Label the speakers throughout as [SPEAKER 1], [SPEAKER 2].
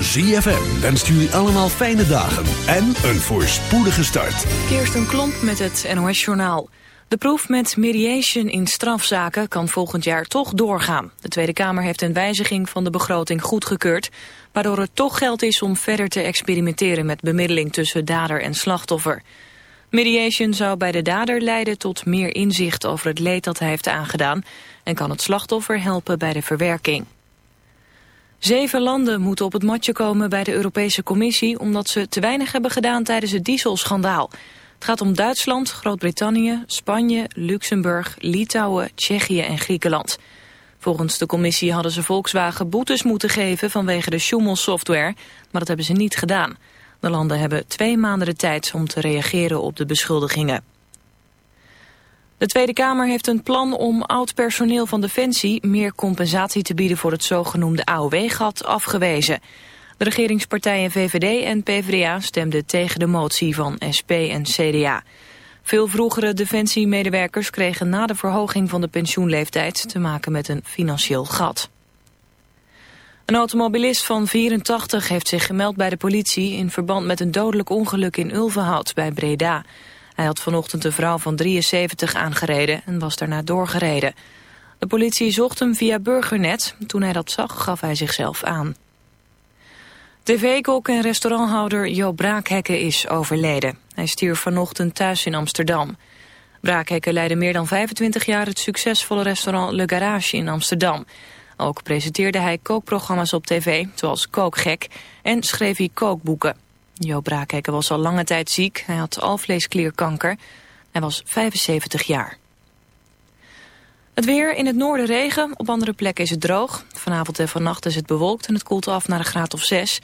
[SPEAKER 1] ZFM wenst jullie allemaal fijne dagen en een voorspoedige start.
[SPEAKER 2] een Klomp met het NOS-journaal. De proef met mediation in strafzaken kan volgend jaar toch doorgaan. De Tweede Kamer heeft een wijziging van de begroting goedgekeurd... waardoor er toch geld is om verder te experimenteren... met bemiddeling tussen dader en slachtoffer. Mediation zou bij de dader leiden tot meer inzicht over het leed dat hij heeft aangedaan... en kan het slachtoffer helpen bij de verwerking. Zeven landen moeten op het matje komen bij de Europese Commissie... omdat ze te weinig hebben gedaan tijdens het dieselschandaal. Het gaat om Duitsland, Groot-Brittannië, Spanje, Luxemburg, Litouwen, Tsjechië en Griekenland. Volgens de commissie hadden ze Volkswagen boetes moeten geven vanwege de Schumel-software, maar dat hebben ze niet gedaan. De landen hebben twee maanden de tijd om te reageren op de beschuldigingen. De Tweede Kamer heeft een plan om oud personeel van Defensie meer compensatie te bieden voor het zogenoemde AOW-gat afgewezen. De regeringspartijen VVD en PvdA stemden tegen de motie van SP en CDA. Veel vroegere defensiemedewerkers kregen na de verhoging van de pensioenleeftijd te maken met een financieel gat. Een automobilist van 84 heeft zich gemeld bij de politie in verband met een dodelijk ongeluk in Ulvenhout bij Breda. Hij had vanochtend een vrouw van 73 aangereden en was daarna doorgereden. De politie zocht hem via Burgernet. Toen hij dat zag, gaf hij zichzelf aan. TV-kok en restauranthouder Jo Braakhekke is overleden. Hij stierf vanochtend thuis in Amsterdam. Braakhekke leidde meer dan 25 jaar het succesvolle restaurant Le Garage in Amsterdam. Ook presenteerde hij kookprogramma's op tv, zoals Kookgek, en schreef hij kookboeken. Jo Braakhekke was al lange tijd ziek. Hij had alvleesklierkanker. Hij was 75 jaar. Het weer in het noorden regen, op andere plekken is het droog. Vanavond en vannacht is het bewolkt en het koelt af naar een graad of 6.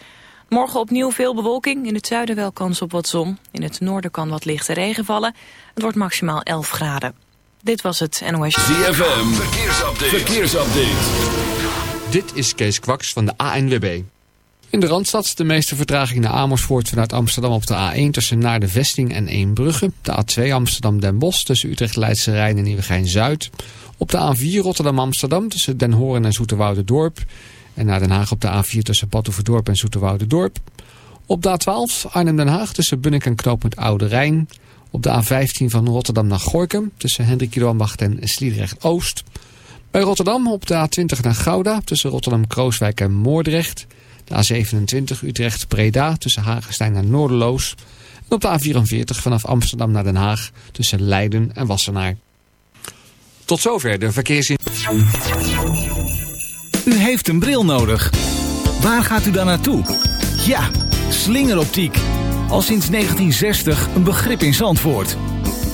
[SPEAKER 2] Morgen opnieuw veel bewolking, in het zuiden wel kans op wat zon. In het noorden kan wat lichte regen vallen. Het wordt maximaal 11 graden. Dit was het NOS.
[SPEAKER 1] ZFM, verkeersupdate.
[SPEAKER 3] verkeersupdate. Dit is Kees Kwaks van de ANWB. In de Randstad de meeste vertraging naar Amersfoort vanuit Amsterdam op de A1 tussen naar de Vesting en Eembrugge. De A2 Amsterdam-Den Bosch tussen Utrecht-Leidse Rijn en Nieuwegein-Zuid. Op de A4 Rotterdam-Amsterdam tussen Den Hoorn en Dorp En naar Den Haag op de A4 tussen Batuverdorp en Dorp. Op de A12 Arnhem-Den Haag tussen Bunnik en Knooppunt Oude Rijn. Op de A15 van Rotterdam naar Gorkum tussen Hendrik Johanbacht en Sliedrecht-Oost. Bij Rotterdam op de A20 naar Gouda tussen Rotterdam-Krooswijk en Moordrecht... De A27 Utrecht-Breda tussen Hagestein en Noorderloos. En op de A44 vanaf Amsterdam naar Den Haag tussen Leiden en Wassenaar. Tot zover de verkeersin.
[SPEAKER 4] U heeft een bril nodig. Waar gaat u dan naartoe? Ja, slingeroptiek. Al sinds 1960 een begrip in Zandvoort.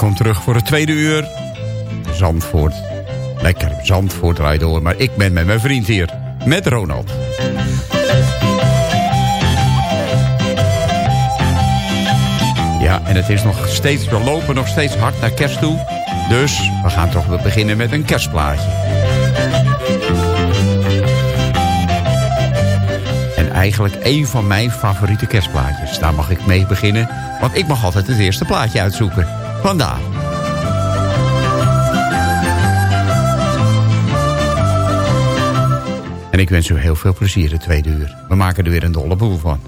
[SPEAKER 5] Welkom terug voor het tweede uur. Zandvoort Lekker Zandvoort rijden door, maar ik ben met mijn vriend hier.
[SPEAKER 6] met Ronald. Ja, en het is nog steeds, we lopen nog steeds hard naar kerst toe. Dus we gaan toch beginnen met een kerstplaatje. En eigenlijk een van mijn favoriete kerstplaatjes. Daar mag ik mee beginnen, want ik mag altijd het eerste plaatje uitzoeken. Vandaar. En ik wens u heel veel plezier de tweede uur. We maken er weer een dolle boel van.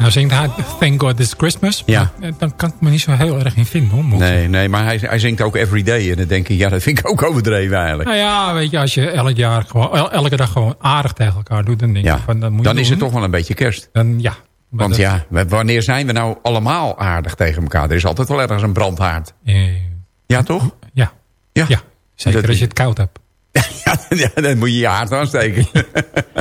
[SPEAKER 5] Nou zingt hij Thank God It's Christmas. Ja. dan kan ik me niet zo heel erg in vinden. Hoor,
[SPEAKER 6] nee, nee, maar hij, hij zingt ook Every Day. En dan denk ik, ja, dat vind ik ook overdreven eigenlijk.
[SPEAKER 5] Nou ja, weet je, als je elk jaar gewoon, elke dag gewoon aardig tegen elkaar doet... dan denk ja. van, dan, moet
[SPEAKER 6] dan is het toch wel een beetje kerst.
[SPEAKER 5] Dan, ja.
[SPEAKER 6] Want ja, wanneer zijn we nou allemaal aardig tegen elkaar? Er is altijd wel ergens een brandhaard. Eh, ja, toch?
[SPEAKER 5] Ja. Ja. ja. Zeker als je het koud hebt.
[SPEAKER 6] ja, dan moet je je haard aansteken.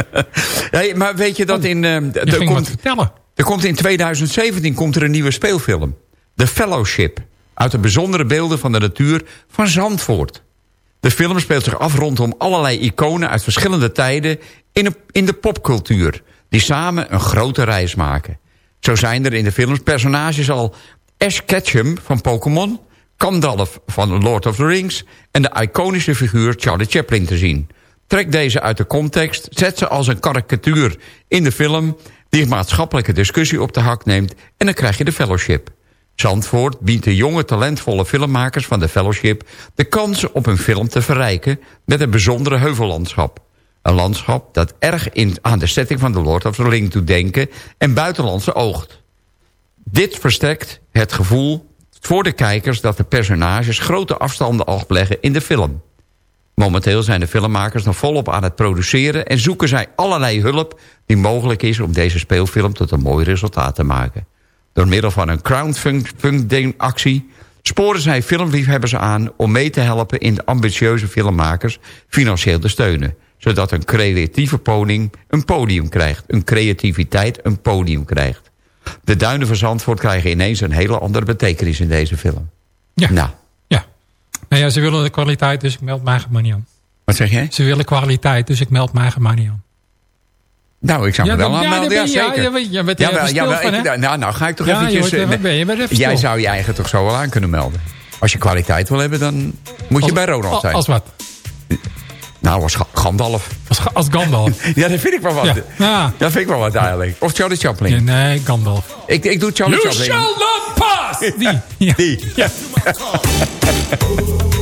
[SPEAKER 6] hey, maar weet je dat in... Uh,
[SPEAKER 5] je komt, wat vertellen.
[SPEAKER 6] Er komt in 2017 komt er een nieuwe speelfilm.
[SPEAKER 7] The Fellowship... uit de bijzondere beelden van de natuur van Zandvoort. De film speelt zich af rondom allerlei iconen uit verschillende tijden... in, in de popcultuur, die samen een grote reis maken. Zo zijn er in de films personages al Ash Ketchum van Pokémon... Gandalf van Lord of the Rings... en de iconische figuur Charlie Chaplin te zien. Trek deze uit de context, zet ze als een karikatuur in de film... die maatschappelijke discussie op de hak neemt... en dan krijg je de fellowship. Zandvoort biedt de jonge talentvolle filmmakers van de fellowship... de kans op hun film te verrijken met een bijzondere heuvellandschap. Een landschap dat erg in, aan de setting van The Lord of the Rings doet denken... en buitenlandse oogt. Dit versterkt het gevoel voor de kijkers dat de personages grote afstanden afleggen in de film. Momenteel zijn de filmmakers nog volop aan het produceren... en zoeken zij allerlei hulp die mogelijk is om deze speelfilm tot een mooi resultaat te maken. Door middel van een crowdfunding-actie sporen zij filmliefhebbers aan... om mee te helpen in de ambitieuze filmmakers financieel te steunen zodat een creatieve podium een podium krijgt. Een creativiteit een podium krijgt. De duinen van Zandvoort krijgen ineens een hele andere betekenis in deze film.
[SPEAKER 5] Ja. Nou. Ja. Nou ja, ze willen de kwaliteit, dus ik meld mij maar niet aan.
[SPEAKER 7] Wat zeg jij?
[SPEAKER 5] Ze willen kwaliteit, dus ik meld mij maar niet aan.
[SPEAKER 7] Nou, ik zou me wel aanmelden, ja, zeker. Ja,
[SPEAKER 5] je bent er ja, wel, ik,
[SPEAKER 7] nou, nou, ga ik toch eventjes...
[SPEAKER 5] Je ben je, even
[SPEAKER 7] jij zou je eigen toch zo wel aan kunnen melden. Als je kwaliteit wil hebben, dan moet je bij Ronald zijn.
[SPEAKER 5] Als wat?
[SPEAKER 7] Nou, als Gandalf.
[SPEAKER 5] Als, als Gandalf.
[SPEAKER 7] ja, dat vind ik wel wat. Ja. ja. Dat vind ik wel wat eigenlijk. Of Charlie Chaplin.
[SPEAKER 5] nee, Gandalf.
[SPEAKER 7] Ik, ik doe Charlie
[SPEAKER 5] you
[SPEAKER 7] Chaplin.
[SPEAKER 5] You shall not pass! Die.
[SPEAKER 7] Ja. Die. Ja.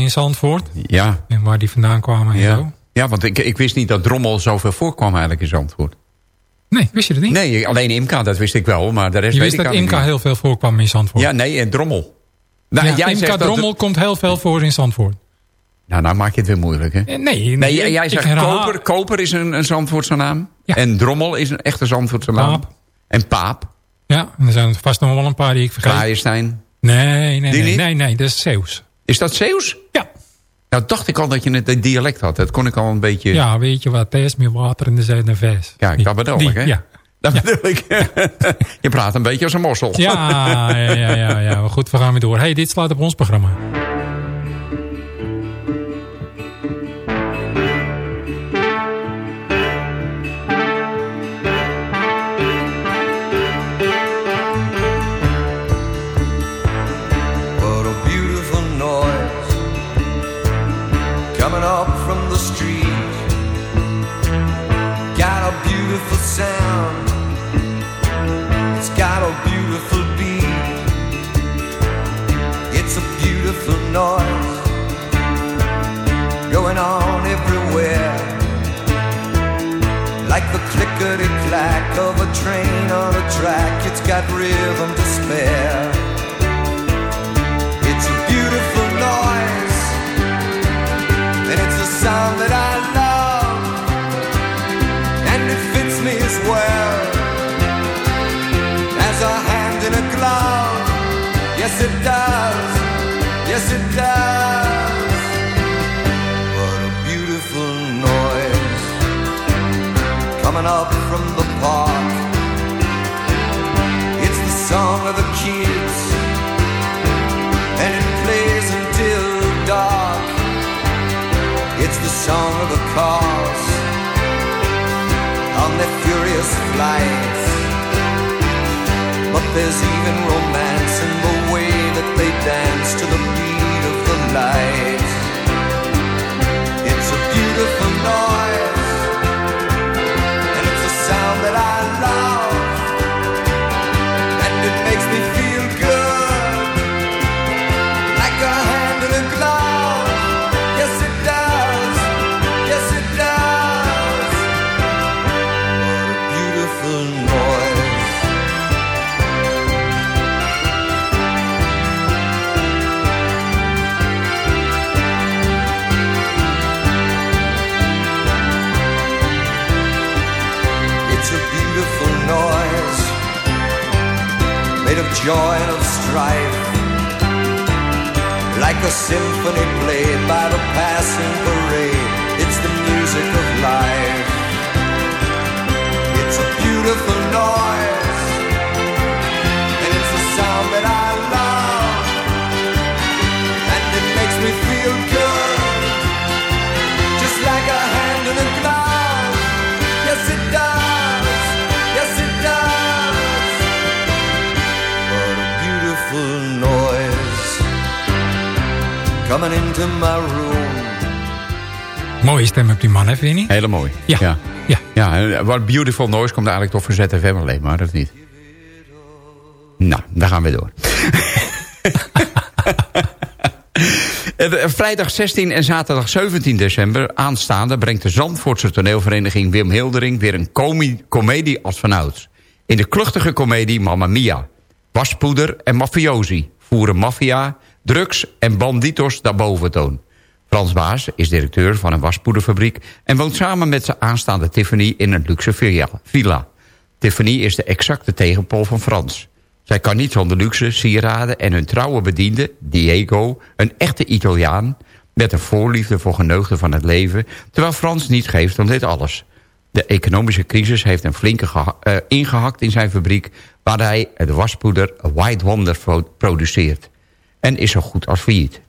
[SPEAKER 5] in Zandvoort.
[SPEAKER 7] Ja.
[SPEAKER 5] En waar die vandaan kwamen en
[SPEAKER 7] Ja,
[SPEAKER 5] zo.
[SPEAKER 7] ja want ik, ik wist niet dat drommel zoveel voorkwam eigenlijk in Zandvoort.
[SPEAKER 5] Nee, wist je dat niet?
[SPEAKER 7] Nee, alleen Imka, dat wist ik wel, maar de rest
[SPEAKER 5] je
[SPEAKER 7] weet
[SPEAKER 5] wist
[SPEAKER 7] ik
[SPEAKER 5] dat
[SPEAKER 7] eigenlijk
[SPEAKER 5] Imka heel veel voorkwam in Zandvoort.
[SPEAKER 7] Ja, nee, en drommel. Nou,
[SPEAKER 5] Ja,
[SPEAKER 7] jij
[SPEAKER 5] Imka
[SPEAKER 7] dat
[SPEAKER 5] Drommel komt heel veel voor in Zandvoort.
[SPEAKER 7] Nou, nou maak je het weer moeilijk, hè?
[SPEAKER 5] Eh, Nee,
[SPEAKER 7] Nee, jij, zegt
[SPEAKER 5] herhaal-
[SPEAKER 7] koper. Koper is een, een Zandvoortse naam.
[SPEAKER 5] Ja.
[SPEAKER 7] En drommel is een echte Zandvoortse naam.
[SPEAKER 5] Paap.
[SPEAKER 7] En paap.
[SPEAKER 5] Ja, en er zijn vast nog wel een paar die ik vergeet.
[SPEAKER 7] Kraaienstein.
[SPEAKER 5] Nee, nee, nee, nee, nee, dat is Zeeuws.
[SPEAKER 7] Is dat Zeeuws?
[SPEAKER 5] Ja.
[SPEAKER 7] Nou, dacht ik al dat je het dialect had. Dat kon ik al een beetje...
[SPEAKER 5] Ja, weet je wat, er is meer water in de zee dan vis.
[SPEAKER 7] Kijk, dat bedoel ik, hè?
[SPEAKER 5] Ja.
[SPEAKER 7] Dat
[SPEAKER 5] Ja.
[SPEAKER 7] bedoel ik. je praat een beetje als een mossel.
[SPEAKER 5] Ja, ja, ja, ja, ja. Maar goed, we gaan weer door. hey, dit slaat op ons programma.
[SPEAKER 8] Beautiful sound. It's got a beautiful beat. It's a beautiful noise going on everywhere. Like the clickety clack of a train on a track, it's got rhythm to spare. Yes, it does. Yes, it does. What a beautiful noise coming up from the park. It's the song of the kids and it plays until dark. It's the song of the cars on their furious flights. But there's even romance light. Joy of strife like a symphony played by the passing parade. It's the music of life. It's a beautiful noise, coming into my room.
[SPEAKER 5] Mooie stem op die man, hè, vind je niet?
[SPEAKER 7] Hele mooi.
[SPEAKER 5] Ja.
[SPEAKER 7] ja.
[SPEAKER 5] Ja.
[SPEAKER 7] Wat Beautiful Noise komt eigenlijk toch voor ZFM alleen maar, dat niet? Nou, daar gaan we door. Eh, Vrijdag 16 en zaterdag 17 december aanstaande... brengt de Zandvoortse toneelvereniging Wim Hildering... weer een komedie als vanouds. In de kluchtige komedie Mamma Mia. Waspoeder en mafiosi voeren maffia, drugs en banditos naar boventoon. Frans Baas is directeur van een waspoederfabriek... en woont samen met zijn aanstaande Tiffany in een luxe villa-. Tiffany is de exacte tegenpol van Frans. Zij kan niet zonder luxe, sieraden en hun trouwe bediende, Diego... een echte Italiaan met een voorliefde voor geneugden van het leven... terwijl Frans niet geeft om dit alles. De economische crisis heeft hem flink geha- eh, ingehakt in zijn fabriek... waar hij het waspoeder White Wonder pro- produceert. En is zo goed als failliet.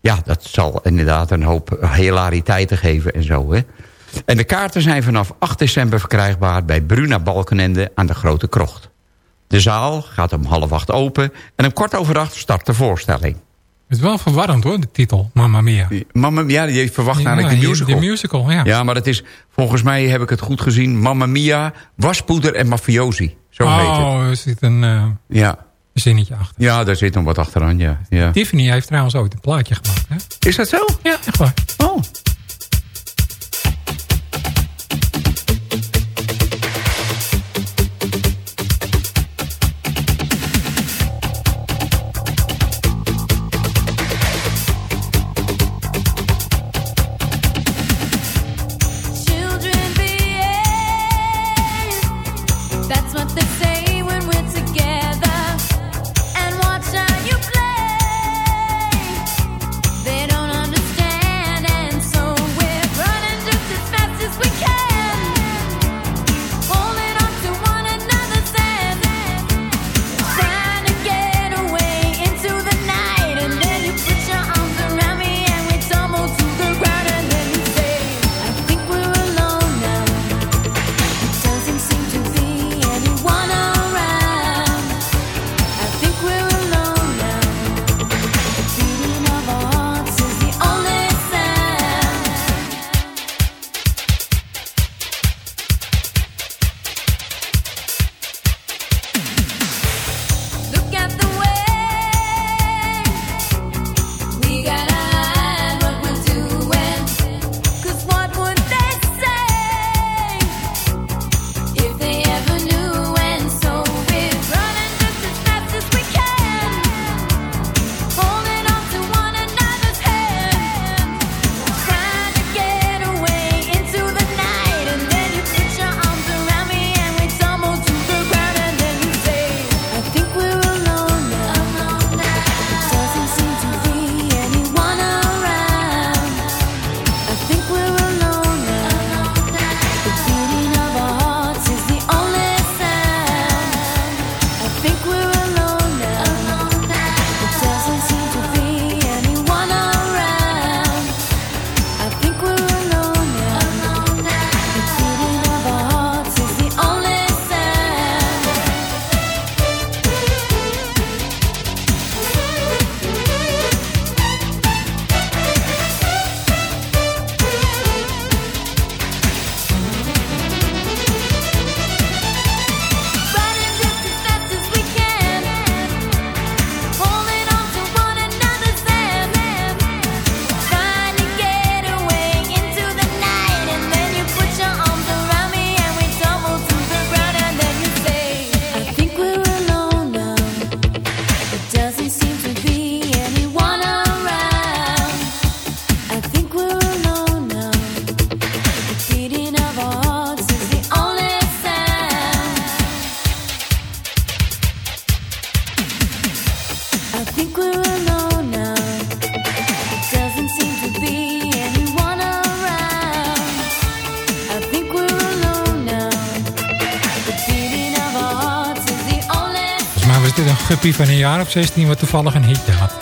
[SPEAKER 7] Ja, dat zal inderdaad een hoop hilariteiten geven en zo. Hè? En de kaarten zijn vanaf 8 december verkrijgbaar... bij Bruna Balkenende aan de Grote Krocht. De zaal gaat om half acht open... en om kwart over acht start de voorstelling.
[SPEAKER 5] Het is wel verwarrend hoor, de titel. Mamma Mia.
[SPEAKER 7] Mama, ja, je verwacht
[SPEAKER 5] Ja,
[SPEAKER 7] eigenlijk de musical.
[SPEAKER 5] De musical, ja.
[SPEAKER 7] Ja, maar het is, volgens mij heb ik het goed gezien... Mamma Mia, waspoeder en mafiosi. Zo heet het.
[SPEAKER 5] oh, is dit een... eh,
[SPEAKER 7] Ja.
[SPEAKER 5] Zinnetje achter.
[SPEAKER 9] Ja, daar zit nog wat achteraan, ja. ja.
[SPEAKER 5] Tiffany heeft trouwens ooit een plaatje gemaakt. Hè?
[SPEAKER 9] Is dat zo?
[SPEAKER 5] Ja, echt waar.
[SPEAKER 9] Oh.
[SPEAKER 5] Van een jaar of 16 wat toevallig een hitje had.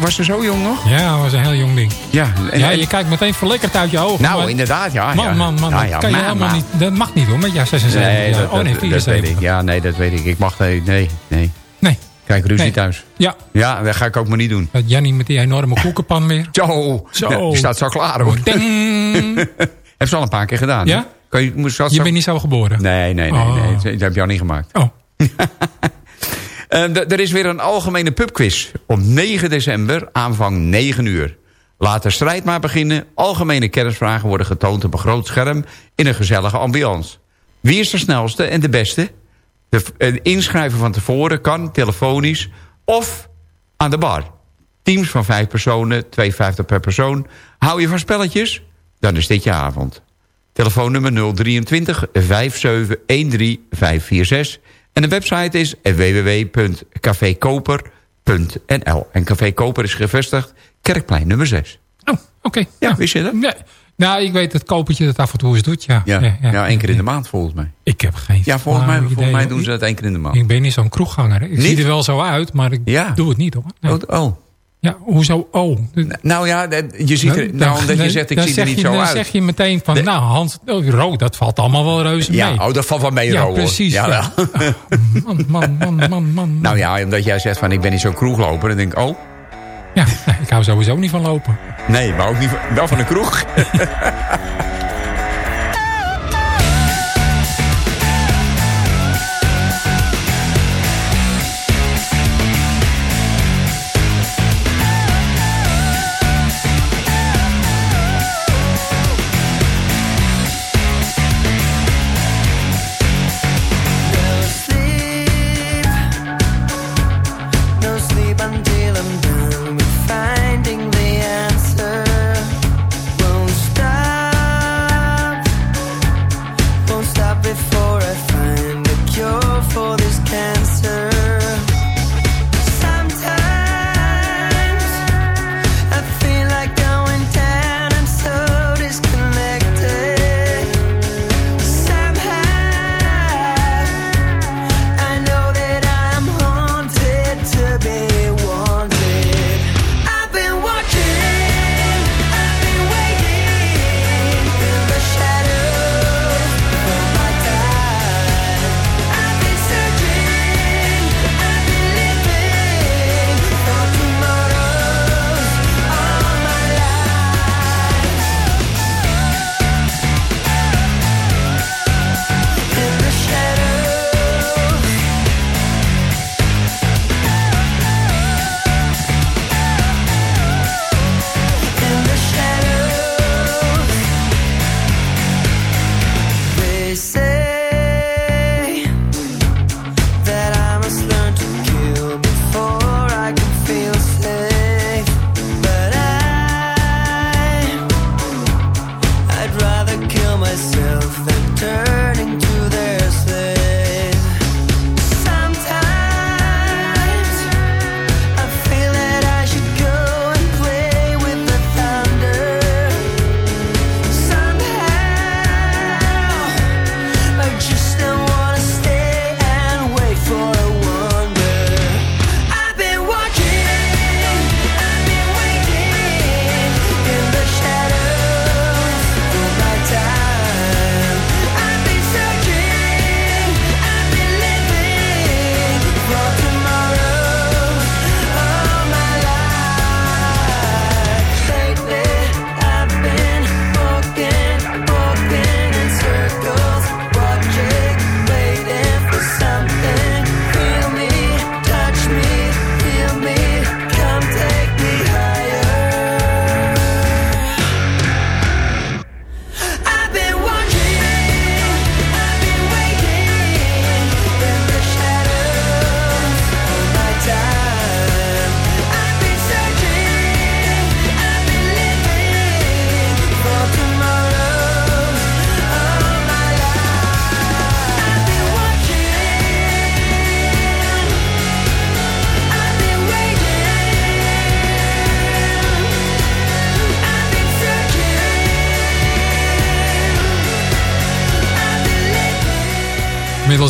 [SPEAKER 9] Was ze zo jong nog?
[SPEAKER 5] Ja, was een heel jong ding.
[SPEAKER 9] Ja, en-
[SPEAKER 5] Ja, je kijkt meteen verlekkerd uit je ogen.
[SPEAKER 9] nou
[SPEAKER 5] maar-
[SPEAKER 9] inderdaad, ja.
[SPEAKER 5] Man, man, man,
[SPEAKER 9] Ja,
[SPEAKER 5] dat kan je helemaal
[SPEAKER 9] maar-
[SPEAKER 5] niet. Dat mag niet hoor, met jou 76
[SPEAKER 9] Nee,
[SPEAKER 5] jaar.
[SPEAKER 9] dat,
[SPEAKER 5] oh nee,
[SPEAKER 9] dat- dat weet
[SPEAKER 5] 74.
[SPEAKER 9] ik. Ja, nee, dat weet ik. Ik mag... Nee, nee. nee.
[SPEAKER 5] Nee.
[SPEAKER 9] Kijk, ruzie
[SPEAKER 5] Nee.
[SPEAKER 9] thuis.
[SPEAKER 5] Ja,
[SPEAKER 9] Ja, dat ga ik ook maar niet doen.
[SPEAKER 5] dat Jannie met die enorme koekenpan weer.
[SPEAKER 9] Zo,
[SPEAKER 5] Zo.
[SPEAKER 9] Ja, die staat zo klaar hoor.
[SPEAKER 5] Ding.
[SPEAKER 9] Heb ze al een paar keer gedaan.
[SPEAKER 5] Ja?
[SPEAKER 9] Kan je, moest
[SPEAKER 5] Je
[SPEAKER 9] zo...
[SPEAKER 5] bent niet zo geboren.
[SPEAKER 9] Nee, nee, nee,
[SPEAKER 5] Oh.
[SPEAKER 9] nee. Dat heb je al niet gemaakt.
[SPEAKER 5] Oh,
[SPEAKER 9] er is weer een algemene pubquiz. Op 9 december, aanvang 9 uur. Laat de strijd maar beginnen. Algemene kennisvragen worden getoond op een groot scherm... in een gezellige ambiance. Wie is de snelste en de beste? De, eh, inschrijven van tevoren kan telefonisch of aan de bar. Teams van vijf personen, 2,50 per persoon. Hou je van spelletjes? Dan is dit je avond. Telefoonnummer 023 57 13 546. En de website is www.cafekoper.nl. En Café Koper is gevestigd Kerkplein nummer 6.
[SPEAKER 5] oh oké.
[SPEAKER 9] Ja, wist je dat?
[SPEAKER 5] Nou, ik weet het kopertje dat af en toe eens doet, ja.
[SPEAKER 9] Ja, ja, één keer in de maand volgens mij.
[SPEAKER 5] Ik heb geen
[SPEAKER 9] Ja, volgens mij, volgens mij doen ze dat één keer in de maand.
[SPEAKER 5] Ik ben niet zo'n kroegganger. Ik
[SPEAKER 9] Niet?
[SPEAKER 5] zie er wel zo uit, maar ik
[SPEAKER 9] Ja.
[SPEAKER 5] doe het niet hoor. Nee.
[SPEAKER 9] Oh, oh.
[SPEAKER 5] Ja, hoezo? Oh.
[SPEAKER 9] Nou ja, je ziet er, nou, omdat je
[SPEAKER 5] Dan-
[SPEAKER 9] zegt, ik
[SPEAKER 5] dan
[SPEAKER 9] zie er niet
[SPEAKER 5] je,
[SPEAKER 9] zo
[SPEAKER 5] dan
[SPEAKER 9] uit.
[SPEAKER 5] zeg je meteen van, nou Hans, oh, rood, dat valt allemaal wel reuze mee.
[SPEAKER 9] Ja, oh, dat valt wel mee,
[SPEAKER 5] Ja, precies.
[SPEAKER 9] Ja.
[SPEAKER 5] Man, man, man, man, man.
[SPEAKER 9] Nou ja, omdat jij zegt van ik ben niet zo'n kroegloper. Dan denk ik, oh,
[SPEAKER 5] Ja, ik hou sowieso niet van lopen.
[SPEAKER 9] nee, maar ook niet van, wel van een kroeg.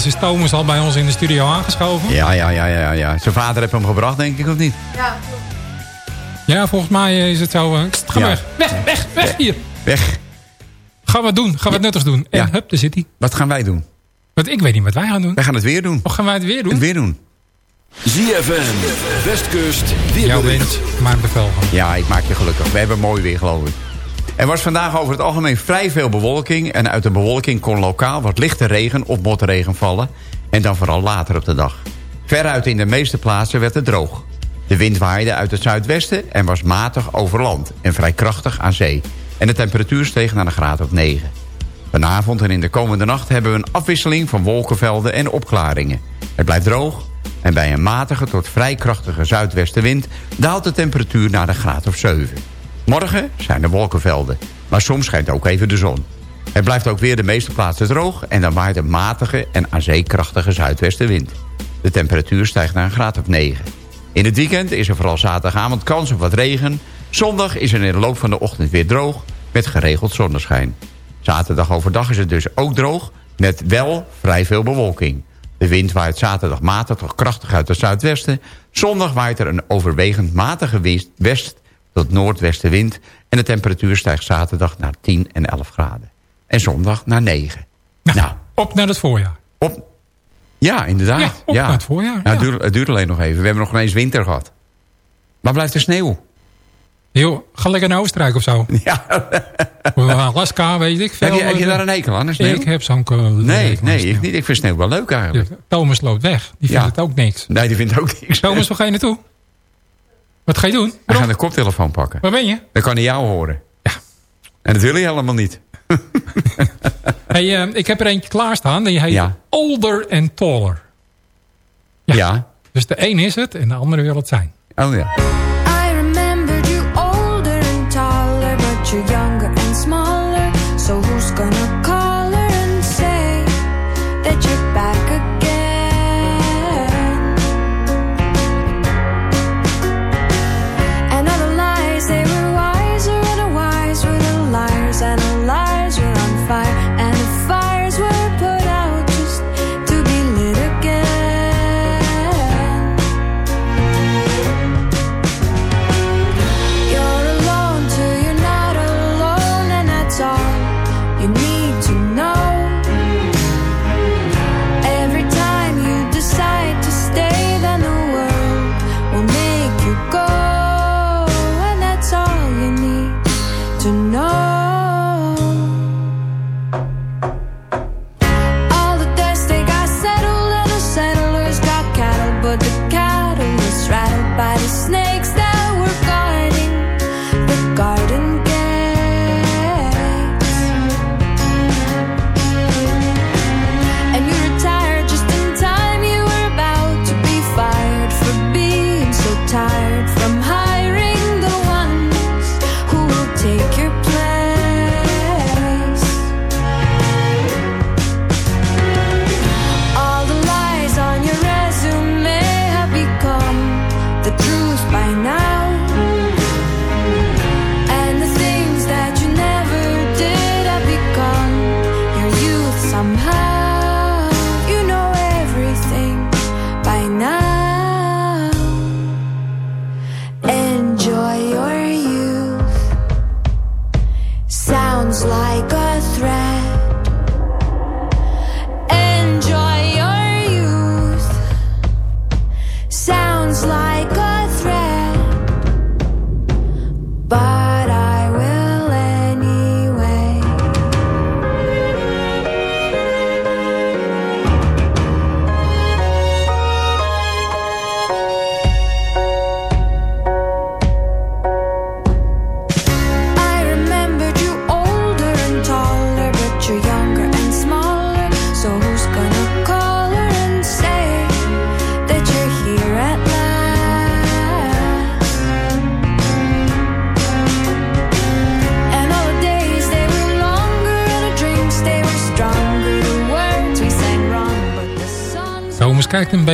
[SPEAKER 5] Inmiddels is Thomas al bij ons in de studio aangeschoven.
[SPEAKER 7] Ja, ja, ja, ja, ja. Zijn vader heeft hem gebracht, denk ik, of niet?
[SPEAKER 5] Ja, volgens mij is het zo. eh, Ga
[SPEAKER 7] Ja.
[SPEAKER 5] weg, weg, weg, weg hier.
[SPEAKER 7] Weg.
[SPEAKER 5] Gaan we het doen, gaan we het nuttigs doen. En
[SPEAKER 7] Ja.
[SPEAKER 5] hup, daar zit hij.
[SPEAKER 7] Wat gaan wij doen?
[SPEAKER 5] Want ik weet niet wat wij gaan doen.
[SPEAKER 7] Wij gaan het weer doen.
[SPEAKER 5] Of gaan wij het weer doen?
[SPEAKER 7] Het weer doen.
[SPEAKER 1] ZFM, Westkust,
[SPEAKER 5] Jouw
[SPEAKER 1] weerbericht.
[SPEAKER 5] wind, maar bevel.
[SPEAKER 7] Ja, ik maak je gelukkig. We hebben mooi weer, geloof ik. Er was vandaag over het algemeen vrij veel bewolking... en uit de bewolking kon lokaal wat lichte regen of motregen vallen... en dan vooral later op de dag. Veruit in de meeste plaatsen werd het droog. De wind waaide uit het zuidwesten en was matig over land... en vrij krachtig aan zee. En de temperatuur steeg naar een graad of 9. Vanavond en in de komende nacht hebben we een afwisseling van wolkenvelden en opklaringen. Het blijft droog en bij een matige tot vrij krachtige zuidwestenwind... daalt de temperatuur naar een graad of 7. Morgen zijn er wolkenvelden, maar soms schijnt ook even de zon. Het blijft ook weer de meeste plaatsen droog... en dan waait een matige en aan zuidwestenwind. De temperatuur stijgt naar een graad of 9. In het weekend is er vooral zaterdagavond kans op wat regen. Zondag is er in de loop van de ochtend weer droog... met geregeld zonneschijn. Zaterdag overdag is het dus ook droog... met wel vrij veel bewolking. De wind waait zaterdag matig tot krachtig uit het zuidwesten. Zondag waait er een overwegend matige west- tot noordwestenwind... en de temperatuur stijgt zaterdag naar 10 en 11 graden. En zondag naar 9. Nou,
[SPEAKER 5] Op naar het voorjaar.
[SPEAKER 7] op... Ja, inderdaad.
[SPEAKER 5] Ja, op naar het voorjaar,
[SPEAKER 7] Nou, het,
[SPEAKER 5] ja.
[SPEAKER 7] duurt, het duurt alleen nog even. We hebben nog ineens winter gehad. Waar blijft de sneeuw?
[SPEAKER 5] Joh, ga lekker naar Oostenrijk of zo.
[SPEAKER 7] Ja.
[SPEAKER 5] Alaska, weet ik veel.
[SPEAKER 7] Heb je, heb je daar een hekel aan, sneeuw?
[SPEAKER 5] Ik heb zo'n... eh,
[SPEAKER 7] Nee, nee, ik niet. Ik vind sneeuw wel leuk eigenlijk.
[SPEAKER 5] Ja, Thomas loopt weg. Die
[SPEAKER 7] Ja.
[SPEAKER 5] vindt het ook niks.
[SPEAKER 7] Nee, die vindt ook niks.
[SPEAKER 5] Thomas, waar ga je naartoe? Wat ga je doen?
[SPEAKER 7] We gaan de koptelefoon pakken.
[SPEAKER 5] Waar ben je?
[SPEAKER 7] Dan kan hij jou horen. Ja. En dat wil hij helemaal niet.
[SPEAKER 5] Hey, eh, ik heb er eentje klaarstaan. Die heet
[SPEAKER 7] Ja.
[SPEAKER 5] Older and Taller.
[SPEAKER 7] Ja.
[SPEAKER 5] Dus de een is het en de andere wil het zijn.
[SPEAKER 7] Oh ja.
[SPEAKER 9] I remembered you older and taller, but you're younger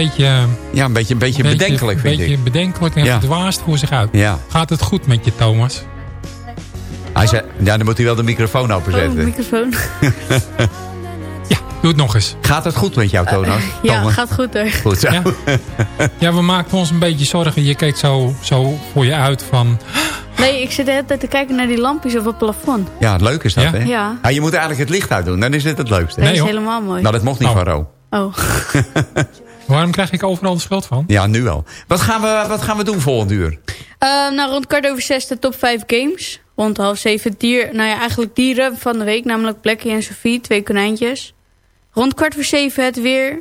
[SPEAKER 5] Kijkt een beetje... eh,
[SPEAKER 7] Ja, een beetje, een beetje
[SPEAKER 5] beetje-
[SPEAKER 7] bedenkelijk, vind
[SPEAKER 5] beetje
[SPEAKER 7] ik.
[SPEAKER 5] bedenkelijk en
[SPEAKER 7] Ja.
[SPEAKER 5] verdwaasd voor zich uit.
[SPEAKER 7] Ja.
[SPEAKER 5] Gaat het goed met je, Thomas?
[SPEAKER 7] Hij zei, ja, dan moet hij wel de microfoon openzetten.
[SPEAKER 10] Oh, microfoon.
[SPEAKER 5] Doe het nog eens.
[SPEAKER 7] Gaat het goed met jou, Thomas?
[SPEAKER 10] Ja,
[SPEAKER 7] Thomas?
[SPEAKER 10] gaat goed hoor.
[SPEAKER 7] Goed zo.
[SPEAKER 5] Ja. Ja, we maakten ons een beetje zorgen. Je keek zo, zo voor je uit van...
[SPEAKER 10] Nee, ik zit de hele tijd te kijken naar die lampjes op het plafond.
[SPEAKER 7] Ja, leuk is dat,
[SPEAKER 5] Ja?
[SPEAKER 7] hè?
[SPEAKER 10] Ja.
[SPEAKER 7] Ah, je moet eigenlijk het licht uitdoen, dan is het het leukste.
[SPEAKER 10] Dat
[SPEAKER 5] Nee,
[SPEAKER 10] is
[SPEAKER 5] hoor.
[SPEAKER 10] helemaal mooi.
[SPEAKER 7] Nou, dat mocht niet
[SPEAKER 5] Oh.
[SPEAKER 7] van Ro.
[SPEAKER 10] Oh.
[SPEAKER 5] Waarom krijg ik overal de schuld van?
[SPEAKER 7] Ja, nu wel. Wat gaan we, wat gaan we doen volgend uur?
[SPEAKER 10] Ehm, nou, rond kwart over zes de top 5 games. Rond half zeven dier, nou ja, eigenlijk dieren van de week. Namelijk Blackie en Sophie, twee konijntjes. Rond kwart voor zeven het weer.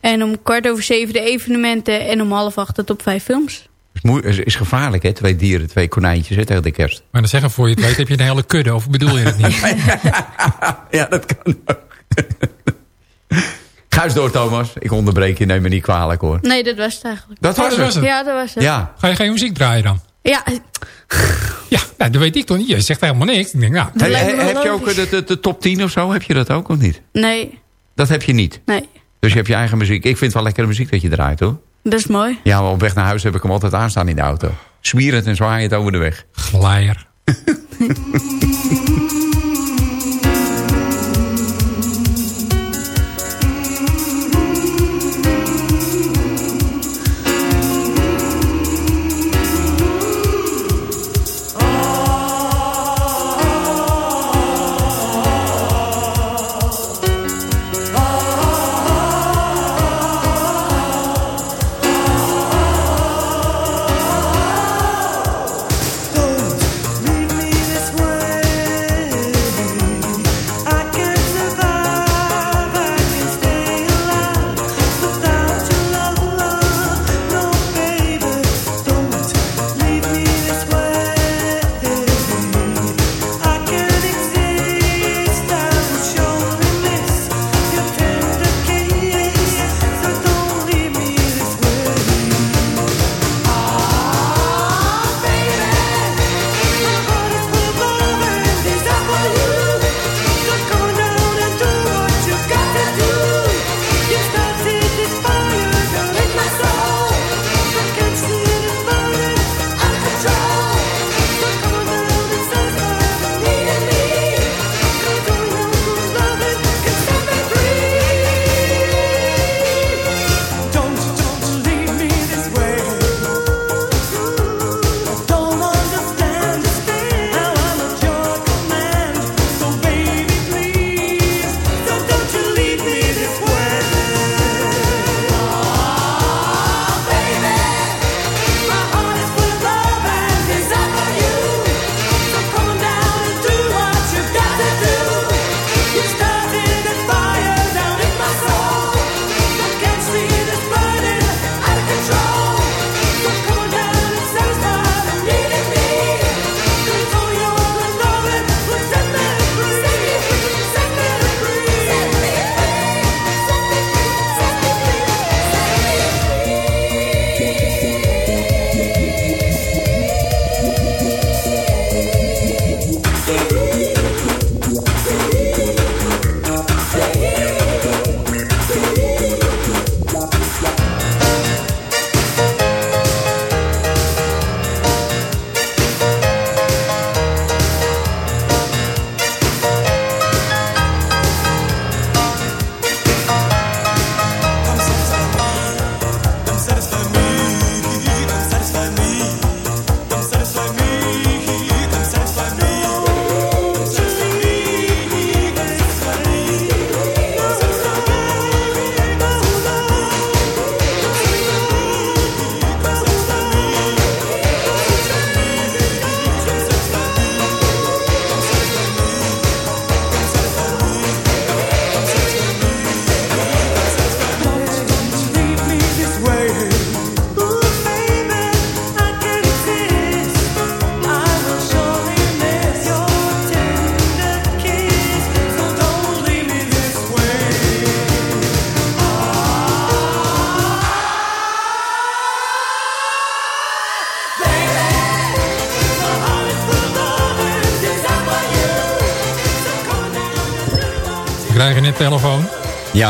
[SPEAKER 10] En om kwart over zeven de evenementen. En om half acht de top 5 films.
[SPEAKER 7] Is, is, is gevaarlijk, hè? Twee dieren, twee konijntjes, hè, tegen de kerst.
[SPEAKER 5] Maar dan zeggen voor je het weet heb je een hele kudde. Of bedoel je het niet?
[SPEAKER 7] Ja, dat kan ook. Eens door, Thomas. Ik onderbreek je, neem me niet kwalijk, hoor.
[SPEAKER 10] Nee, dat was het eigenlijk.
[SPEAKER 7] Dat
[SPEAKER 5] Oh,
[SPEAKER 7] was
[SPEAKER 5] dat was
[SPEAKER 7] het.
[SPEAKER 10] Ja, dat was het.
[SPEAKER 7] Ja.
[SPEAKER 5] Ga je geen muziek draaien dan?
[SPEAKER 10] Ja,
[SPEAKER 5] Ja, nou, dat weet ik toch niet. Je zegt helemaal niks. Ik denk, nou,
[SPEAKER 7] He- heb je ook
[SPEAKER 10] logisch.
[SPEAKER 7] de, de, de top 10 of zo? Heb je dat ook of niet?
[SPEAKER 10] nee,
[SPEAKER 7] Dat heb je niet.
[SPEAKER 10] nee.
[SPEAKER 7] Dus je hebt je eigen muziek. Ik vind het wel lekkere muziek dat je draait, hoor.
[SPEAKER 10] Dat is mooi.
[SPEAKER 7] Ja, maar op weg naar huis heb ik hem altijd aanstaan in de auto. Zwierend en zwaaiend over de weg.
[SPEAKER 5] glijer.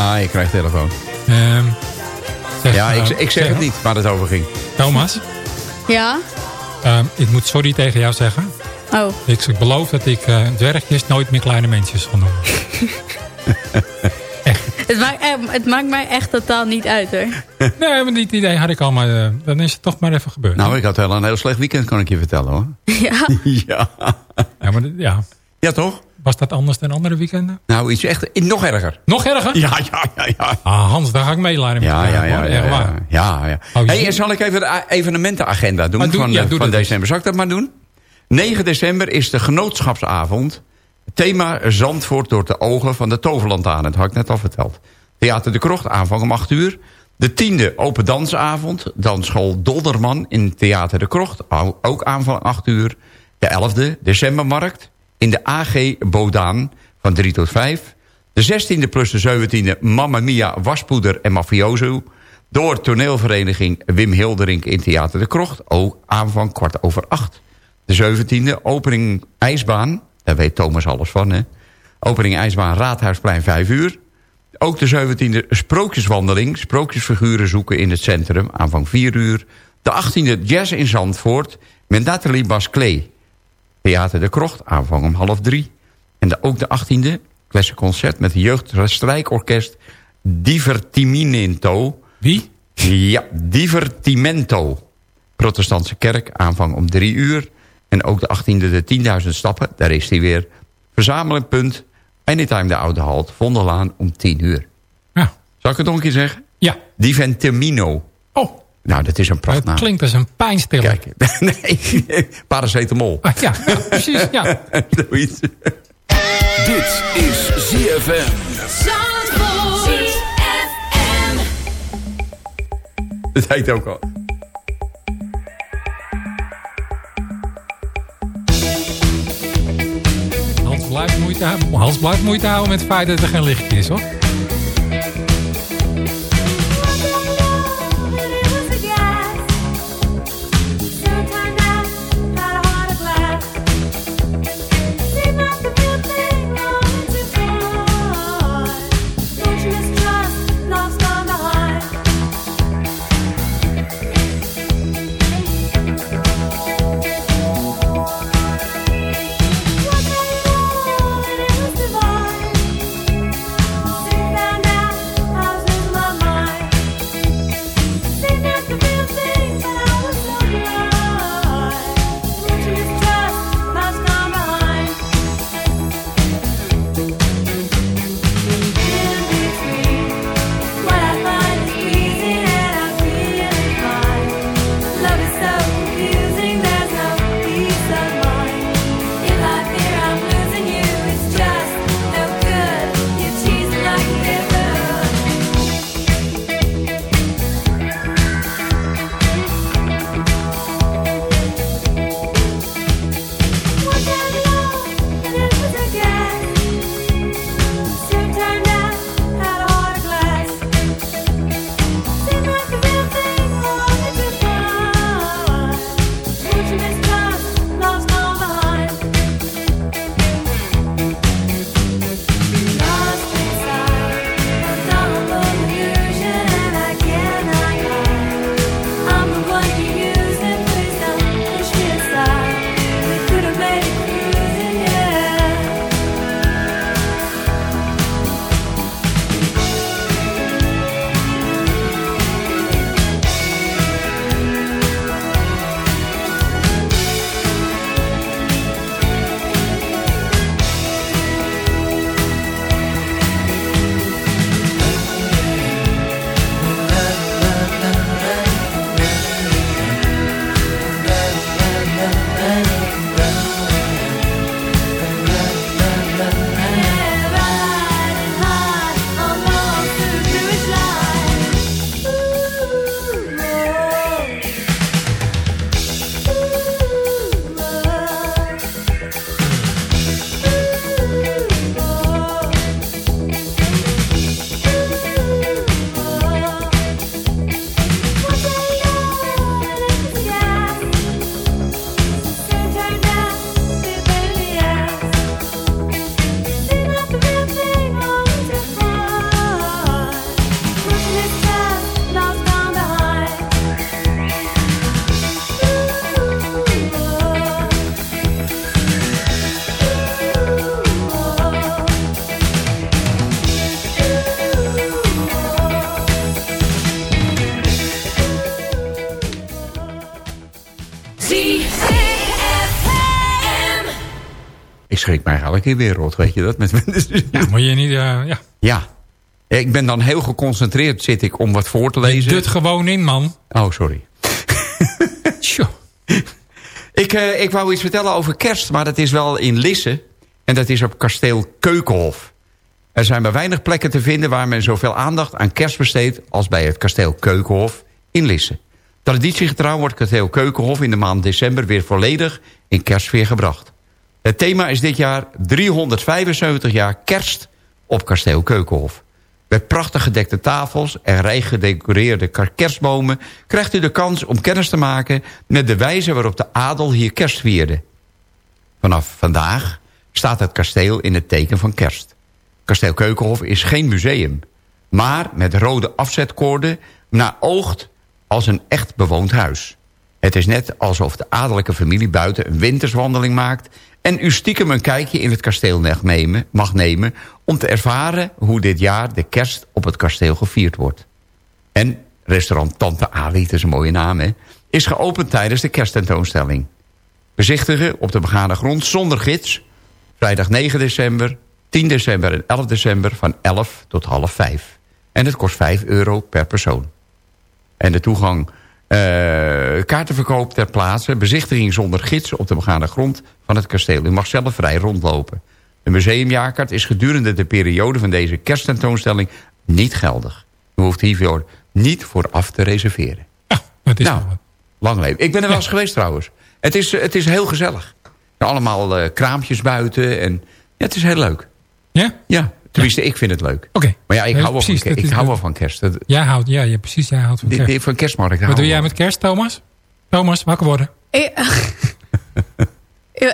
[SPEAKER 7] Ja, ik krijg telefoon.
[SPEAKER 5] Ehm, zeg,
[SPEAKER 7] Ja, ik, ik zeg het niet waar het over ging.
[SPEAKER 5] Thomas,
[SPEAKER 10] Ja?
[SPEAKER 5] ehm, ik moet sorry tegen jou zeggen.
[SPEAKER 10] Oh.
[SPEAKER 5] Ik, ik beloof dat ik eh, dwergjes nooit meer kleine mensjes zal noemen. Echt.
[SPEAKER 10] Het maakt, eh, het maakt mij echt totaal niet uit hoor.
[SPEAKER 5] Nee, maar dit idee had ik al, maar eh, dan is het toch maar even gebeurd.
[SPEAKER 7] Nou, ik had wel een heel slecht weekend, kan ik je vertellen hoor.
[SPEAKER 10] Ja.
[SPEAKER 7] ja.
[SPEAKER 5] Ja, maar ja.
[SPEAKER 7] Ja, toch?
[SPEAKER 5] Was dat anders dan andere weekenden?
[SPEAKER 7] Nou, iets echt nog erger.
[SPEAKER 5] Nog erger?
[SPEAKER 7] Ja, ja, ja, ja.
[SPEAKER 5] Ah, Hans, daar ga ik meelijden met
[SPEAKER 7] Ja, ja, ja. ja,
[SPEAKER 5] Echt
[SPEAKER 7] ja,
[SPEAKER 5] waar.
[SPEAKER 7] ja.
[SPEAKER 5] Oh,
[SPEAKER 7] Hey, en zal ik even de evenementenagenda doen
[SPEAKER 5] doe-
[SPEAKER 7] van,
[SPEAKER 5] ja,
[SPEAKER 7] eh,
[SPEAKER 5] doe
[SPEAKER 7] van december? Zal ik dat maar doen? 9 december is de genootschapsavond. Thema Zandvoort door de ogen van de Toverlantaarn. Dat had ik net al verteld. Theater de Krocht, aanvang om 8 uur. De tiende open dansavond. Dansschool Dolderman in Theater de Krocht. Ook aanvang 8 uur. De 11e decembermarkt in de AG Bodaan van 3 tot 5. De 16e plus de 17e Mamma Mia Waspoeder en Mafioso. Door toneelvereniging Wim Hilderink in Theater de Krocht. Ook aanvang kwart over 8. De 17e opening ijsbaan. Daar weet Thomas alles van, hè? Opening ijsbaan Raadhuisplein 5 uur. Ook de 17e sprookjeswandeling. Sprookjesfiguren zoeken in het centrum. Aanvang 4 uur. De 18e jazz in Zandvoort. Met Nathalie Basclee. Theater de Krocht. Aanvang om half drie. En de, ook de 18e. Klessenconcert met jeugdstrijkorkest. Divertimento.
[SPEAKER 5] Wie?
[SPEAKER 7] Ja, Divertimento. Protestantse kerk. Aanvang om drie uur. En ook de 18e de 10.000 stappen. Daar is hij weer. Verzameling punt. Anytime de Oude Halt. Vondellaan om 10 uur.
[SPEAKER 5] Ja.
[SPEAKER 7] Zal ik het nog een keer zeggen?
[SPEAKER 5] Ja.
[SPEAKER 7] Diventimino. Nou, dat is een
[SPEAKER 5] het
[SPEAKER 7] prachtnaam.
[SPEAKER 5] klinkt als een pijnstiller.
[SPEAKER 7] Kijk, nee, paracetamol.
[SPEAKER 5] Ah, ja, ja, precies. Ja.
[SPEAKER 7] Zoiets.
[SPEAKER 1] Dit is ZFM.
[SPEAKER 7] Dat heet ook al.
[SPEAKER 5] Hans blijft moeite, houden- Hans blijft moeite houden met het feit dat er geen licht is, hoor.
[SPEAKER 7] Weer rot, weet je dat? Met,
[SPEAKER 5] Ja, moet je niet... eh, ja.
[SPEAKER 7] ja. Ik ben dan heel geconcentreerd, zit ik, om wat voor te
[SPEAKER 5] Je
[SPEAKER 7] lezen.
[SPEAKER 5] dut gewoon in, man.
[SPEAKER 7] Oh, sorry.
[SPEAKER 5] Tjoh.
[SPEAKER 7] Ik, eh, ik wou iets vertellen over kerst, maar dat is wel in Lisse. En dat is op kasteel Keukenhof. Er zijn maar weinig plekken te vinden waar men zoveel aandacht aan kerst besteedt... als bij het kasteel Keukenhof in Lisse. Traditiegetrouw wordt kasteel Keukenhof in de maand december... weer volledig in kerstsfeer gebracht. Het thema is dit jaar 375 jaar kerst op kasteel Keukenhof. Met prachtig gedekte tafels en rijk gedecoreerde kerstbomen... krijgt u de kans om kennis te maken met de wijze waarop de adel hier kerst vierde. Vanaf vandaag staat het kasteel in het teken van kerst. Kasteel Keukenhof is geen museum, maar met rode afzetkoorden naar oogt als een echt bewoond huis. Het is net alsof de adellijke familie buiten een winterswandeling maakt... en u stiekem een kijkje in het kasteel mag nemen, om te ervaren hoe dit jaar de kerst op het kasteel gevierd wordt. En restaurant Tante Ali, dat is een mooie naam, hè, is geopend tijdens de kersttentoonstelling. Bezichtigen op de begane grond zonder gids. Vrijdag 9 december, 10 december en 11 december van 11 tot half 5. En het kost 5 euro per persoon. En de toegang, kaartenverkoop ter plaatse... bezichtiging zonder gids op de begane grond van het kasteel. U mag zelf vrij rondlopen. De museumjaarkaart is gedurende de periode van deze kersttentoonstelling niet geldig. U hoeft hiervoor niet vooraf te reserveren.
[SPEAKER 5] Dat is
[SPEAKER 7] nou,
[SPEAKER 5] wel
[SPEAKER 7] lang leven. Ik ben er wel eens geweest trouwens. Het is, het is heel gezellig. Allemaal eh, kraampjes buiten. En, ja, het is heel leuk.
[SPEAKER 5] Ja?
[SPEAKER 7] Ja, tenminste, ik vind het leuk.
[SPEAKER 5] Oké.
[SPEAKER 7] Maar ja, ik
[SPEAKER 5] Nee,
[SPEAKER 7] hou wel
[SPEAKER 5] precies,
[SPEAKER 7] van, ik hou
[SPEAKER 5] wel-
[SPEAKER 7] van kerst. Dat,
[SPEAKER 5] Jij houdt, ja, ja, precies, jij houdt van kerst.
[SPEAKER 7] die van kerstmarkt.
[SPEAKER 5] Wat doe jij met kerst, Thomas? Thomas, wakker worden.
[SPEAKER 10] Ik,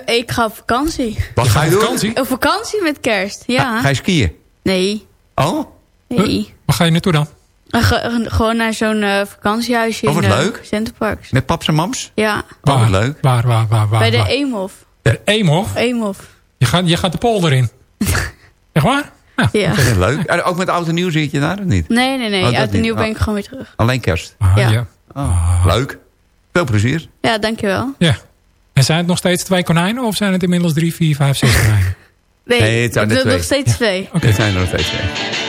[SPEAKER 10] ik ga op vakantie.
[SPEAKER 7] Wat ga je doen?
[SPEAKER 5] vakantie?
[SPEAKER 10] Op vakantie met kerst, ja.
[SPEAKER 7] Ga je skiën?
[SPEAKER 10] Nee,
[SPEAKER 7] Oh?
[SPEAKER 10] nee.
[SPEAKER 5] Waar ga je naartoe dan?
[SPEAKER 10] Ge- Gewoon naar zo'n eh, vakantiehuisje
[SPEAKER 7] Oh, wat
[SPEAKER 10] in eh,
[SPEAKER 7] leuk.
[SPEAKER 10] Centerparks.
[SPEAKER 7] Met paps en mams?
[SPEAKER 10] Ja,
[SPEAKER 7] Oh, wat
[SPEAKER 5] Waar?
[SPEAKER 7] leuk.
[SPEAKER 5] Waar, waar, waar, waar?
[SPEAKER 10] bij de? Eemhof.
[SPEAKER 5] De Eemhof?
[SPEAKER 10] Eemhof,
[SPEAKER 5] Je gaat, je gaat de polder in. Echt waar? Ja.
[SPEAKER 7] leuk. En ook met oud en nieuw zit je daar of niet?
[SPEAKER 10] Nee, nee, nee.
[SPEAKER 7] Oh, niet.
[SPEAKER 10] nieuw ben ik gewoon weer terug.
[SPEAKER 7] Alleen kerst.
[SPEAKER 5] Ah,
[SPEAKER 10] Ja.
[SPEAKER 5] ja.
[SPEAKER 7] Oh, Leuk. Veel plezier.
[SPEAKER 10] Ja, dankjewel.
[SPEAKER 5] Ja. En zijn het nog steeds twee konijnen of zijn het inmiddels drie, vier, vijf, zes konijnen?
[SPEAKER 10] Nee,
[SPEAKER 7] Nee, het zijn er
[SPEAKER 10] nog steeds twee.
[SPEAKER 7] Dit zijn er nog steeds twee.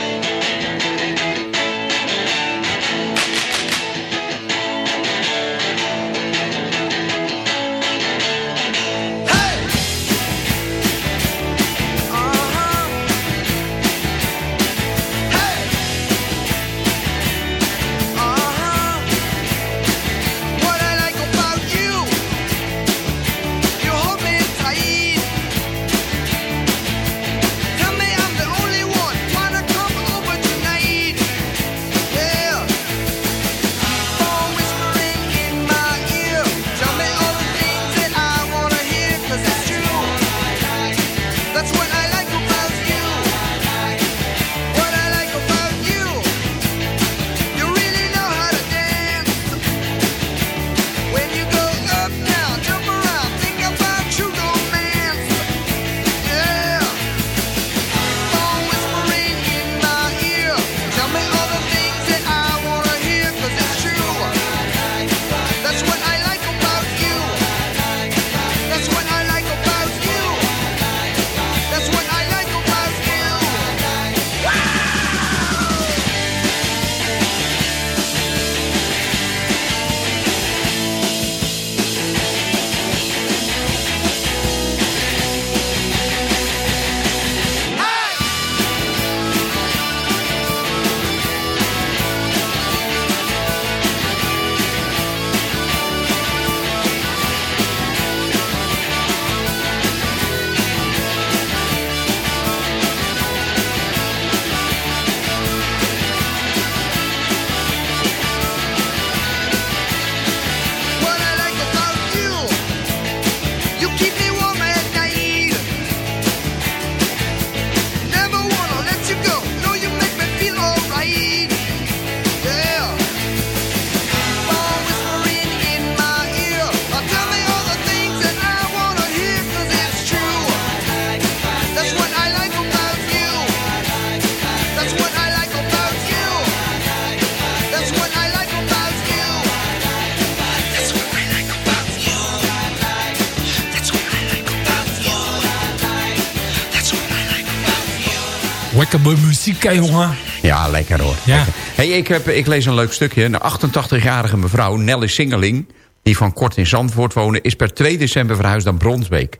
[SPEAKER 5] Lekker muziek, hè, jongen.
[SPEAKER 7] Ja, lekker hoor.
[SPEAKER 5] Ja.
[SPEAKER 7] Lekker. Hey, ik, heb, ik lees een leuk stukje. Een 88-jarige mevrouw, Nelly Singeling... die van kort in Zandvoort wonen... is per 2 december verhuisd naar Bronsbeek.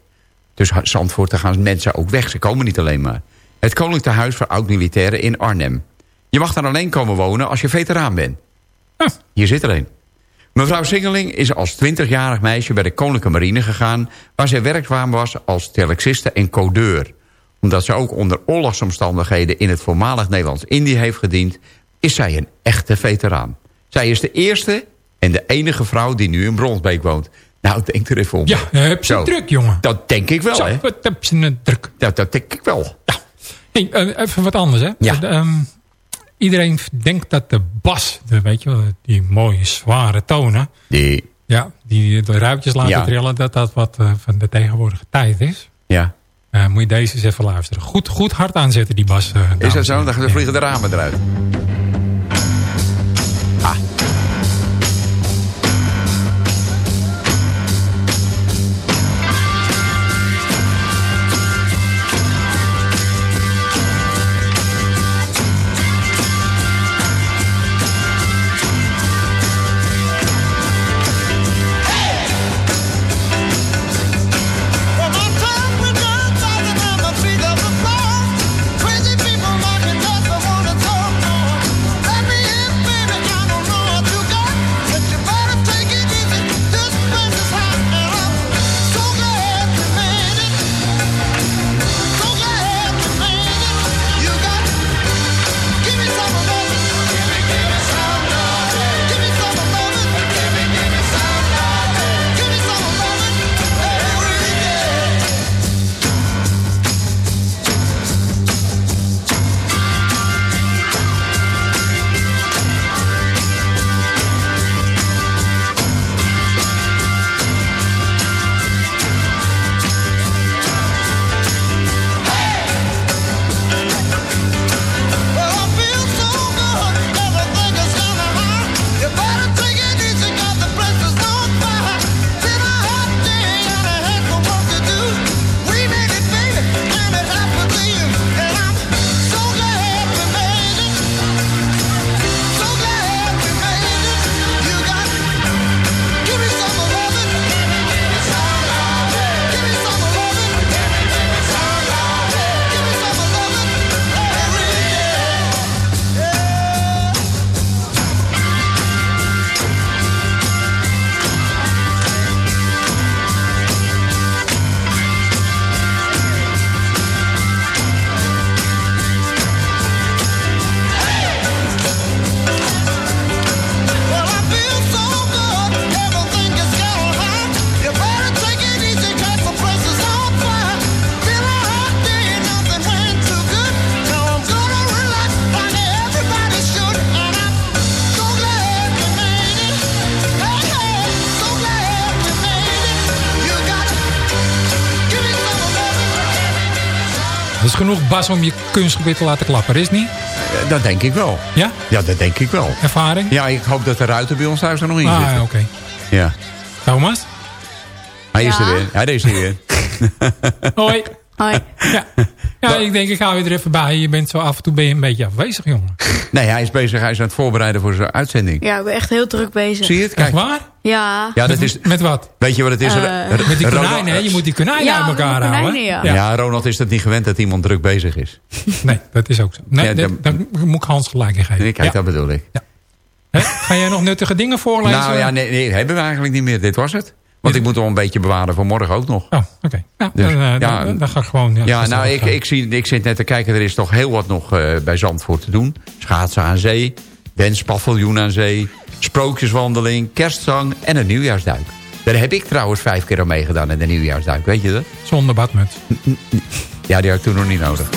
[SPEAKER 7] Dus Zandvoort, daar gaan mensen ook weg. Ze komen niet alleen maar. Het Koninklijk Huis voor Oud-Militairen in Arnhem. Je mag daar alleen komen wonen als je veteraan bent. Hier zit er een. Mevrouw Singeling is als 20-jarig meisje bij de Koninklijke Marine gegaan... waar zij werkzaam was als telexiste en codeur. Omdat ze ook onder oorlogsomstandigheden... in het voormalig Nederlands-Indië heeft gediend... is zij een echte veteraan. Zij is de eerste en de enige vrouw die nu in Bronsbeek woont. Nou, denk er even om.
[SPEAKER 5] Ja, heb
[SPEAKER 7] Zo.
[SPEAKER 5] druk, jongen.
[SPEAKER 7] Dat denk ik wel,
[SPEAKER 5] Zo,
[SPEAKER 7] hè?
[SPEAKER 5] wat heb je een druk.
[SPEAKER 7] Dat, dat denk ik wel.
[SPEAKER 5] Eh, even wat anders, hè.
[SPEAKER 7] Ja.
[SPEAKER 5] Eh, ehm, iedereen denkt dat de bas, de, weet je wel, die mooie zware tonen...
[SPEAKER 7] Die,
[SPEAKER 5] Ja, die de ruitjes laten
[SPEAKER 7] Ja.
[SPEAKER 5] trillen, dat dat wat eh, van de tegenwoordige tijd is.
[SPEAKER 7] ja.
[SPEAKER 5] Eh, moet je deze eens even luisteren. Goed, goed hard aanzetten, die bas. eh,
[SPEAKER 7] Is dat zo? Dan vliegen de ramen eruit.
[SPEAKER 5] Dat is genoeg bas om je kunstgebied te laten klappen, is het niet?
[SPEAKER 7] Eh, Dat denk ik wel.
[SPEAKER 5] Ja?
[SPEAKER 7] Ja, dat denk ik wel.
[SPEAKER 5] Ervaring?
[SPEAKER 7] Ja, ik hoop dat de ruiten bij ons thuis er nog in
[SPEAKER 5] Ah,
[SPEAKER 7] zitten.
[SPEAKER 5] ja, oké.
[SPEAKER 7] Ja.
[SPEAKER 5] Thomas?
[SPEAKER 7] Hij is
[SPEAKER 10] Ja.
[SPEAKER 7] er weer. Hij is er weer.
[SPEAKER 5] Hoi.
[SPEAKER 10] Hoi.
[SPEAKER 5] Ja, ja ik denk ik ga weer er even bij. Je bent zo af en toe ben je een beetje afwezig, jongen.
[SPEAKER 7] Nee, hij is bezig. Hij is aan het voorbereiden voor zijn uitzending.
[SPEAKER 10] Ja, ik ben echt heel druk bezig.
[SPEAKER 7] Zie je het?
[SPEAKER 5] Echt
[SPEAKER 7] Kijk.
[SPEAKER 5] waar?
[SPEAKER 10] Ja.
[SPEAKER 7] Ja, dat is,
[SPEAKER 5] Met wat?
[SPEAKER 7] weet je wat het is?
[SPEAKER 10] Eh,
[SPEAKER 5] Met die konijnen, hè? Je moet die konijnen
[SPEAKER 10] Ja,
[SPEAKER 5] uit elkaar houden.
[SPEAKER 10] ja.
[SPEAKER 7] Ja. Ronald is het niet gewend dat iemand druk bezig is.
[SPEAKER 5] Nee, dat is ook zo. Nee,
[SPEAKER 7] Ja,
[SPEAKER 5] dat,
[SPEAKER 7] dan-
[SPEAKER 5] daar moet ik Hans gelijk in geven.
[SPEAKER 7] Nee, Kijk,
[SPEAKER 5] Ja.
[SPEAKER 7] dat bedoel ik.
[SPEAKER 5] Hè? Ga jij nog nuttige dingen voorlezen?
[SPEAKER 7] Nou ja, nee, nee, hebben we eigenlijk niet meer. Dit was het. Want ik moet hem een beetje bewaren voor morgen ook nog.
[SPEAKER 5] Oh, oké. Nou,
[SPEAKER 7] Dus,
[SPEAKER 5] dan, eh,
[SPEAKER 7] ja,
[SPEAKER 5] dan, dan ga ik gewoon...
[SPEAKER 7] Ja,
[SPEAKER 5] gezellig
[SPEAKER 7] nou, ik,
[SPEAKER 5] gaan.
[SPEAKER 7] ik, zie, ik zit net te kijken. Er is toch heel wat nog eh, bij Zandvoort te doen. Schaatsen aan zee, wenspaviljoen aan zee... sprookjeswandeling, kerstzang en een nieuwjaarsduik. Daar heb ik trouwens vijf keer aan meegedaan in de nieuwjaarsduik. Weet je dat?
[SPEAKER 5] Zonder badmuts.
[SPEAKER 7] Ja, die had ik toen nog niet nodig.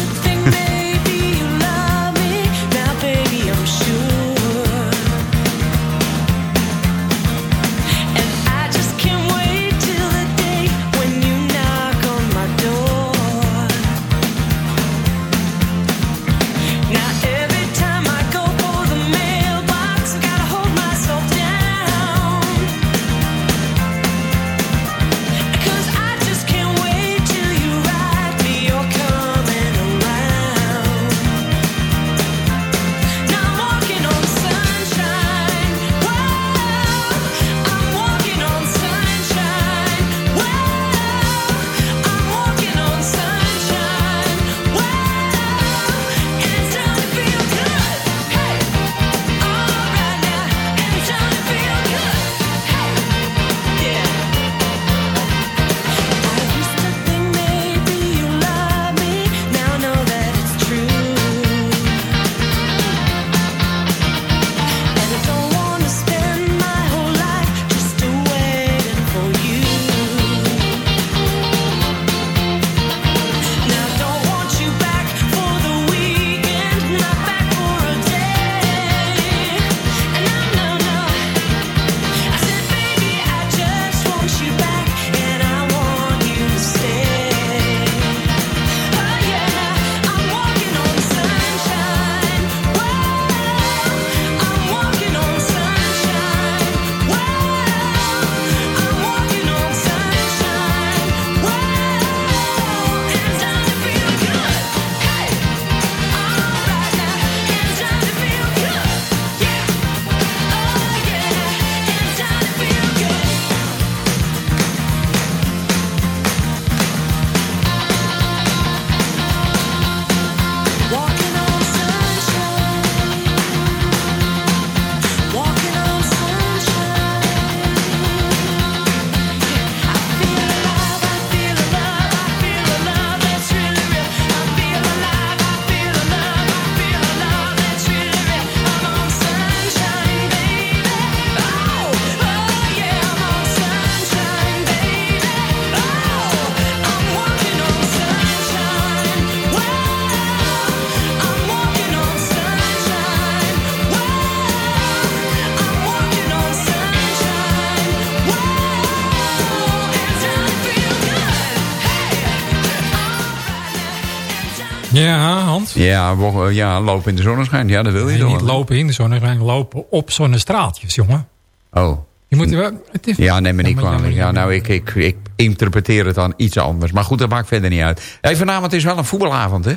[SPEAKER 5] Ja, Hans.
[SPEAKER 7] Ja, wo- ja, lopen in de zonneschijn. Ja, dat wil je toch
[SPEAKER 5] niet lopen in de zonneschijn, lopen op zonnestraatjes, jongen.
[SPEAKER 7] Oh.
[SPEAKER 5] Je moet wel... Het is,
[SPEAKER 7] Ja, neem me niet kwalijk. Ja, nou, ik, ik, ik interpreteer het dan iets anders. Maar goed, dat maakt verder niet uit. Hey, vanavond is wel een voetbalavond, hè?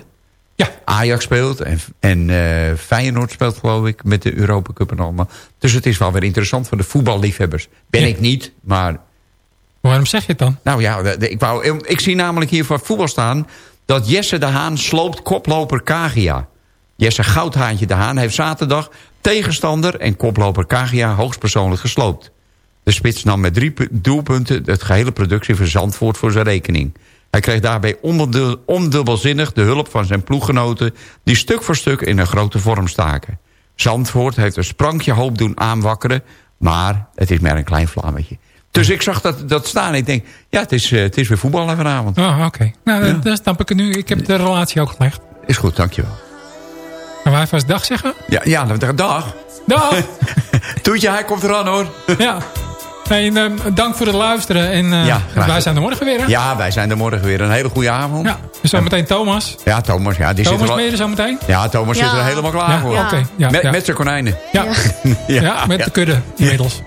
[SPEAKER 5] Ja.
[SPEAKER 7] Ajax speelt en, en eh, Feyenoord speelt, geloof ik, met de Europa Cup en allemaal. Dus het is wel weer interessant voor de voetballiefhebbers. Ben
[SPEAKER 5] Ja.
[SPEAKER 7] ik niet, maar
[SPEAKER 5] Waarom zeg je het dan?
[SPEAKER 7] nou ja, ik, wou, ik zie namelijk hier voor voetbal staan... dat Jesse de Haan sloopt koploper Kagia. Jesse Goudhaantje de Haan heeft zaterdag tegenstander... en koploper Kagia hoogstpersoonlijk gesloopt. De spits nam met drie pu- doelpunten... het gehele productie van Zandvoort voor zijn rekening. Hij kreeg daarbij ondubbelzinnig de hulp van zijn ploeggenoten... die stuk voor stuk in een grote vorm staken. Zandvoort heeft een sprankje hoop doen aanwakkeren... maar het is maar een klein vlammetje. Dus ik zag dat, dat staan en ik denk... ja, het is, eh, het is weer voetballen vanavond.
[SPEAKER 5] Ah, oké. Nou, dan snap ik het nu. Ik heb de relatie ook gelegd.
[SPEAKER 7] Is goed, dankjewel.
[SPEAKER 5] Gaan wij vast dag zeggen?
[SPEAKER 7] Ja, ja dag. dag.
[SPEAKER 5] Dag!
[SPEAKER 7] Toetje, hij komt eraan hoor.
[SPEAKER 5] ja. En, ehm, dank voor het luisteren. En eh,
[SPEAKER 7] Ja, graag
[SPEAKER 5] wij zijn er morgen weer, hè?
[SPEAKER 7] Ja, wij zijn er morgen weer. Een hele goede avond.
[SPEAKER 5] Ja. Zometeen Thomas.
[SPEAKER 7] Ja, Thomas. Ja, die
[SPEAKER 5] Thomas
[SPEAKER 7] zit er
[SPEAKER 5] er zometeen?
[SPEAKER 7] Ja, Thomas zit
[SPEAKER 10] Ja.
[SPEAKER 7] er helemaal klaar
[SPEAKER 5] Ja,
[SPEAKER 7] voor.
[SPEAKER 5] oké. Ja,
[SPEAKER 7] met,
[SPEAKER 5] ja.
[SPEAKER 7] met zijn konijnen.
[SPEAKER 5] Ja. Ja, met de kudde inmiddels.